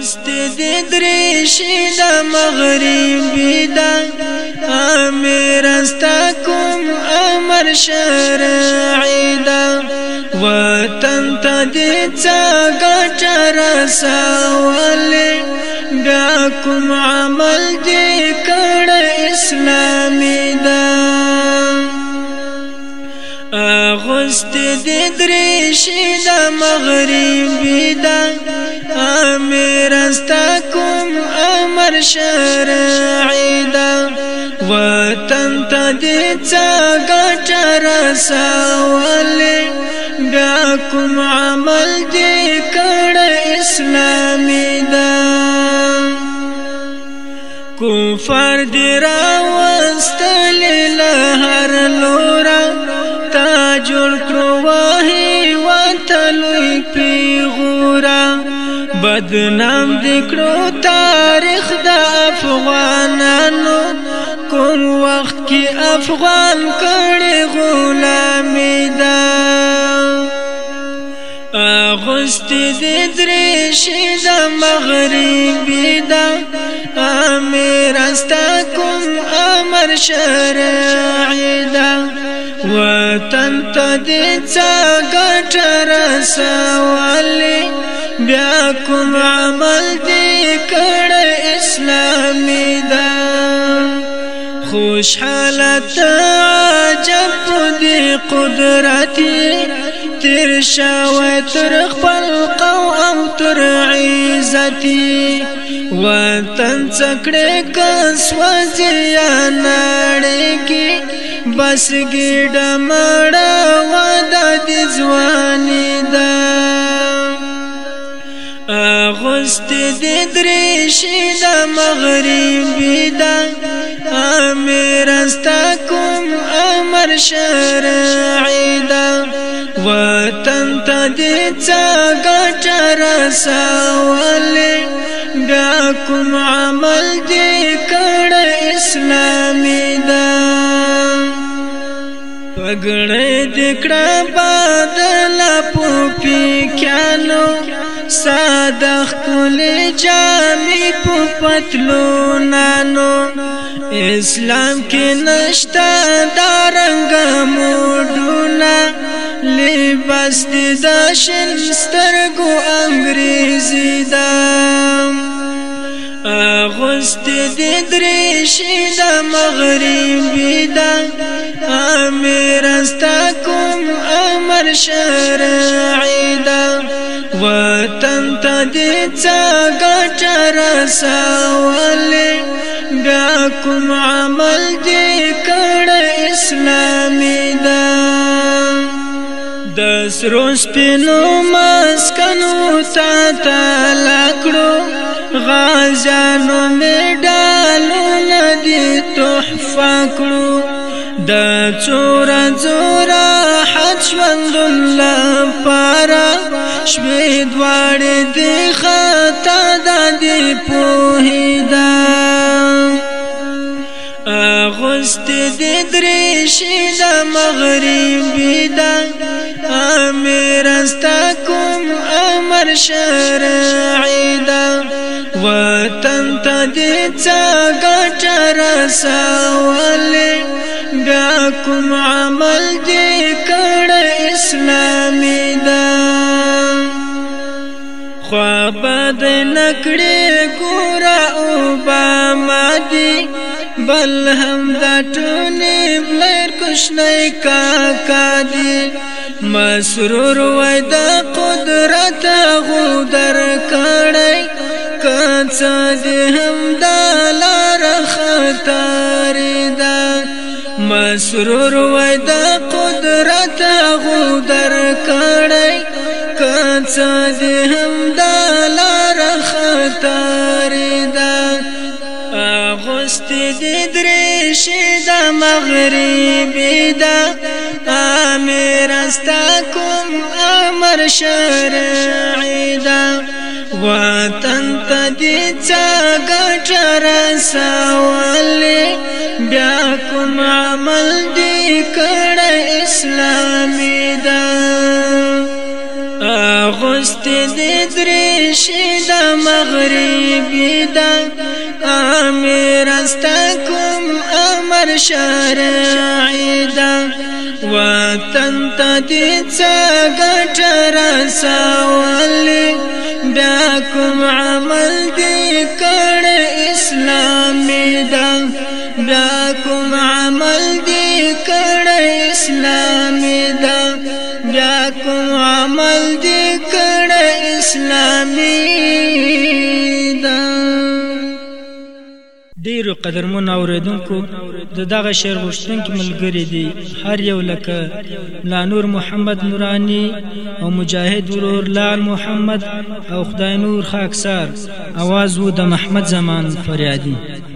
مست دې درې شي د مغربي دا امر استا کوم امر شرعي دا وطن ته دې څا ګټر سوالې بیا کوم عمل دې کړ اسلامي دا اغست دې درې شي د مغربي دا میرستا کوم امر شرعی دا وطن تا دی چا گٹا رساولی بیا کوم عمل دی کڑ اسلامی دا کفر دی راوستلی لہر لورا تا جل کرواہی وطلوی پیغو بدنام دکړو تاریخ د افغانانو کوم وخت کې افغان کړي غلامي دا اغشت دې درې شي د مغربي دا امیر استا کوم امر شرعي دا وطن ته دې څنګه تر سوالي بیا کوم عمل دې کړ اسلامي دا خوشحاله عجب دې قدرت تر شاو تر خپل قو او تر عزتي وطن څکړې کس وځیا نړې کې بس ګډ مړه ودا دي ځواني مستی دی دریشی دا مغربی دا امیرستا کم امر شرعی دا وطن تا دی چاگا چرسا والی بیا کم عمل دی کڑ اسلامی دا پگڑ دکڑا بادلا پوپی کیانو صدخ کل جامی پو پتلونانو اسلام کی نشتا دارنگ مودونا لباس دی داشن سترگو انگریزی دام اغست دی دریشی دا مغربی دا امیر استا کوم امر شرعی وطن ته دې څنګه چرساولې بیا کوم عمل دې کړ اسلامي دا د سرو سپینو مسکنو تا تلکړو غازانو میډالو ندی تحفه کړو د چورا چورا حج ژوند الله شوی دوار دی خطا دا دی پوهی دا آغست دی دریشی دا مغربی دا آمیرستا کم امر شرعی دا وطن تا دی چاگا چرسا والی بیا کم عمل دی کڑ اسلام کړې ګور او با مادي بل هم د ټونی بلر کوشنۍ کا کا دي مسرور وای د قدرت غو در کړی کڅ دې هم د لار خطر ده مسرور وای د قدرت غو در کړی کڅ دې هم د ستاریدا اغست دی درشی دا مغربی دا آمیر استاکم امر شرعی دا وطن تا دی چاگا جرساوالی بیا کم عمل دی کڑ اسلامی دا اغست دی درشی شي د مغرب د امیر استکم امر شرعي د وطن ته دې څنګه ترساولې بیا کوم عمل دې کړ اسلامي د بیا کوم عمل دې کړ اسلامي د اسلامي دا ډیرو قدرمن اوریدونکو د دغه شعر غوښتونکو ملګری دي هر یو لکه لا نور محمد نورانی او مجاهد ورور لال محمد او خدای نور خاکسار आवाज وو د محمد زمان فریادي